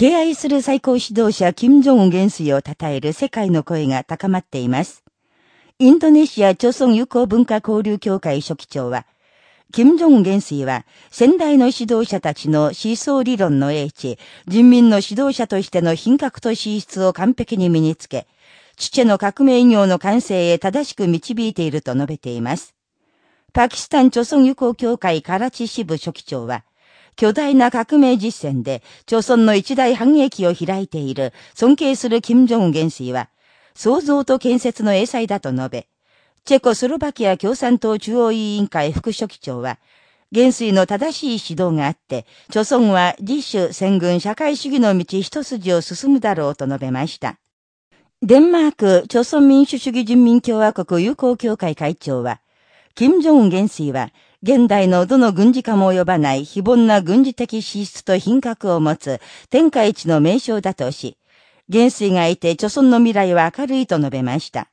敬愛する最高指導者金正恩元帥を称える世界の声が高まっています。インドネシア朝鮮友好文化交流協会書記長は、金正恩元帥は、先代の指導者たちの思想理論の英知、人民の指導者としての品格と資質を完璧に身につけ、父の革命業の完成へ正しく導いていると述べています。パキスタン朝鮮友好協会カラチ支部書記長は、巨大な革命実践で、朝鮮の一大反撃を開いている、尊敬する金正恩元帥は、創造と建設の英才だと述べ、チェコスロバキア共産党中央委員会副書記長は、元帥の正しい指導があって、朝鮮は自主、戦軍、社会主義の道一筋を進むだろうと述べました。デンマーク、朝鮮民主主義人民共和国友好協会会長は、金正恩元帥は、現代のどの軍事家も及ばない非凡な軍事的資質と品格を持つ天下一の名称だとし、元帥がいて、著存の未来は明るいと述べました。